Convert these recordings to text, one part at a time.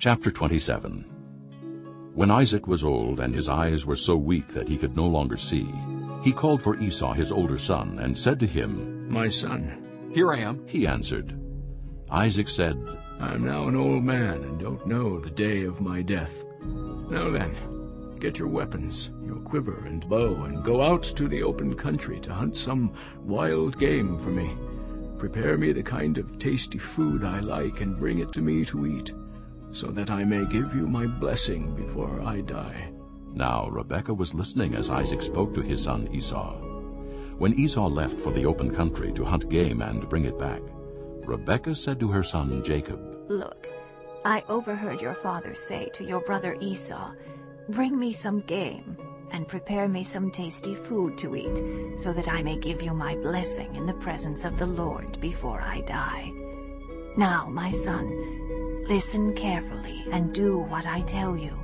Chapter 27 When Isaac was old and his eyes were so weak that he could no longer see, he called for Esau his older son and said to him, My son, Here I am. He answered. Isaac said, I am now an old man and don't know the day of my death. Now then, get your weapons, your quiver and bow, and go out to the open country to hunt some wild game for me. Prepare me the kind of tasty food I like and bring it to me to eat, so that I may give you my blessing before I die. Now Rebekah was listening as Isaac spoke to his son Esau. When Esau left for the open country to hunt game and bring it back, Rebekah said to her son Jacob, Look, I overheard your father say to your brother Esau, Bring me some game, and prepare me some tasty food to eat, so that I may give you my blessing in the presence of the Lord before I die. Now, my son, listen carefully and do what I tell you.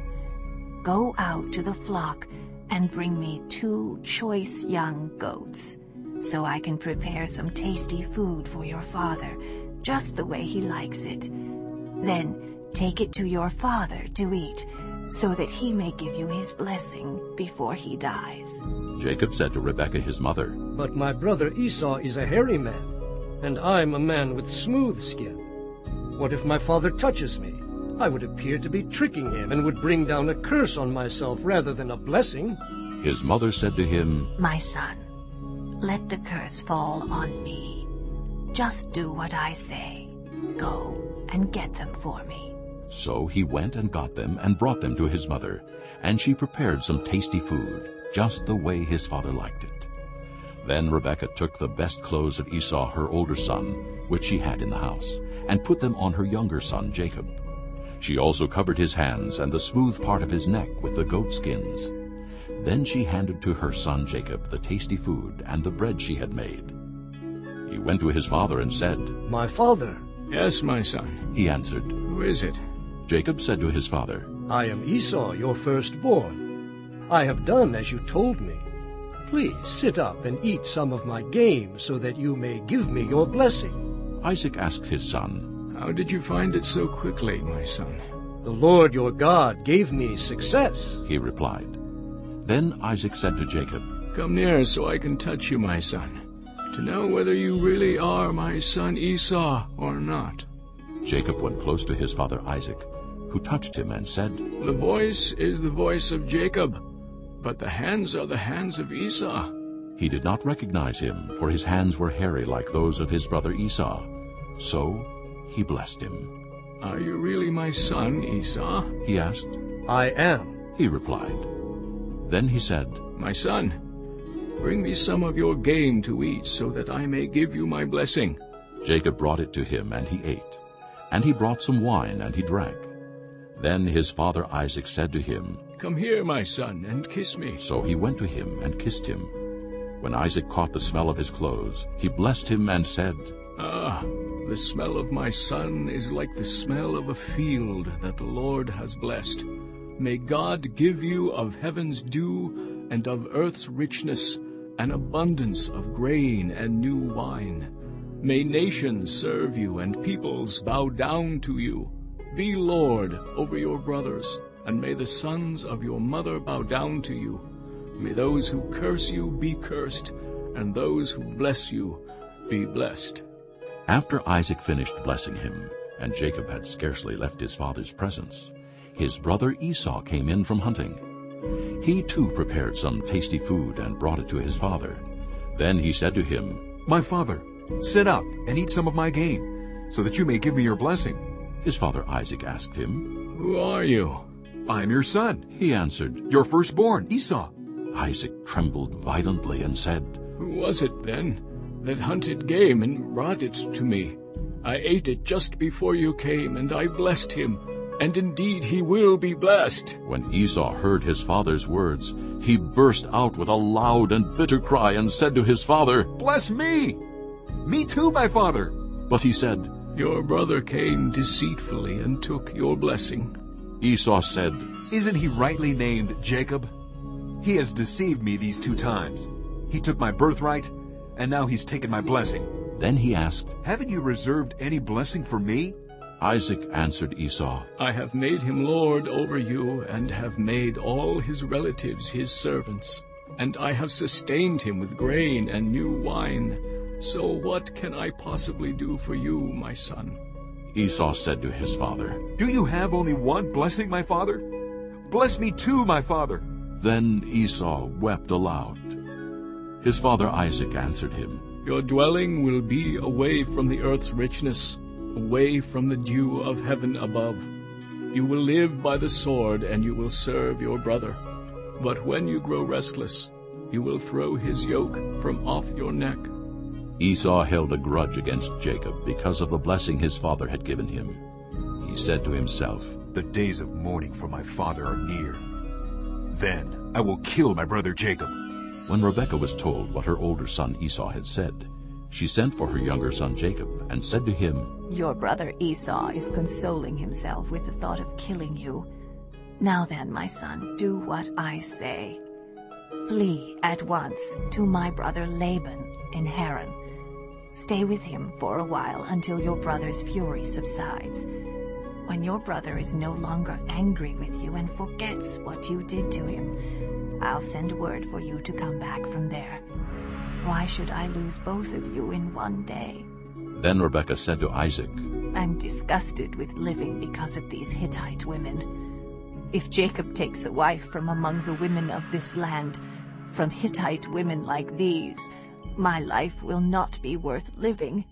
Go out to the flock and bring me two choice young goats, so I can prepare some tasty food for your father, just the way he likes it. Then take it to your father to eat, so that he may give you his blessing before he dies. Jacob said to Rebekah his mother, But my brother Esau is a hairy man, and I'm a man with smooth skin. What if my father touches me? I would appear to be tricking him and would bring down a curse on myself rather than a blessing. His mother said to him, My son, let the curse fall on me. Just do what I say. Go and get them for me. So he went and got them and brought them to his mother, and she prepared some tasty food, just the way his father liked it. Then Rebekah took the best clothes of Esau her older son, which she had in the house, and put them on her younger son Jacob. She also covered his hands and the smooth part of his neck with the goat skins. Then she handed to her son Jacob the tasty food and the bread she had made. He went to his father and said, My father, Yes, my son. He answered, Who is it? Jacob said to his father, I am Esau, your firstborn. I have done as you told me. Please sit up and eat some of my game so that you may give me your blessing. Isaac asked his son, How did you find it so quickly, my son? The Lord your God gave me success. He replied. Then Isaac said to Jacob, Come near so I can touch you, my son, to know whether you really are my son Esau or not. Jacob went close to his father Isaac, who touched him and said, The voice is the voice of Jacob, but the hands are the hands of Esau. He did not recognize him, for his hands were hairy like those of his brother Esau. So he blessed him. Are you really my son, Esau? He asked. I am. He replied. Then he said, My son, bring me some of your game to eat, so that I may give you my blessing. Jacob brought it to him, and he ate. And he brought some wine, and he drank. Then his father Isaac said to him, Come here, my son, and kiss me. So he went to him and kissed him. When Isaac caught the smell of his clothes, he blessed him and said, Ah, the smell of my son is like the smell of a field that the Lord has blessed. May God give you of heaven's dew and of earth's richness an abundance of grain and new wine. May nations serve you and peoples bow down to you. Be Lord over your brothers, and may the sons of your mother bow down to you. May those who curse you be cursed, and those who bless you be blessed. After Isaac finished blessing him, and Jacob had scarcely left his father's presence, his brother Esau came in from hunting. He too prepared some tasty food and brought it to his father. Then he said to him, My father, sit up and eat some of my game, so that you may give me your blessing. His father Isaac asked him, Who are you? I am your son, He answered, your firstborn, Esau. Isaac trembled violently and said, Who was it then that hunted game and brought it to me? I ate it just before you came, and I blessed him, and indeed he will be blessed. When Esau heard his father's words, he burst out with a loud and bitter cry and said to his father, Bless me! Me too, my father. But he said, Your brother came deceitfully and took your blessing. Esau said, Isn't he rightly named Jacob? He has deceived me these two times. He took my birthright, and now he's taken my blessing. Then he asked, Haven't you reserved any blessing for me? Isaac answered Esau, I have made him lord over you, and have made all his relatives his servants. And I have sustained him with grain and new wine. So what can I possibly do for you, my son? Esau said to his father. Do you have only one blessing, my father? Bless me too, my father. Then Esau wept aloud. His father Isaac answered him, Your dwelling will be away from the earth's richness, away from the dew of heaven above. You will live by the sword, and you will serve your brother. But when you grow restless, you will throw his yoke from off your neck. Esau held a grudge against Jacob because of the blessing his father had given him. He said to himself, The days of mourning for my father are near. Then I will kill my brother Jacob. When Rebekah was told what her older son Esau had said, she sent for her younger son Jacob and said to him, Your brother Esau is consoling himself with the thought of killing you. Now then, my son, do what I say. Flee at once to my brother Laban in Haran. Stay with him for a while until your brother's fury subsides. When your brother is no longer angry with you and forgets what you did to him, I'll send word for you to come back from there. Why should I lose both of you in one day? Then Rebekah said to Isaac, I'm disgusted with living because of these Hittite women. If Jacob takes a wife from among the women of this land, from Hittite women like these, my life will not be worth living.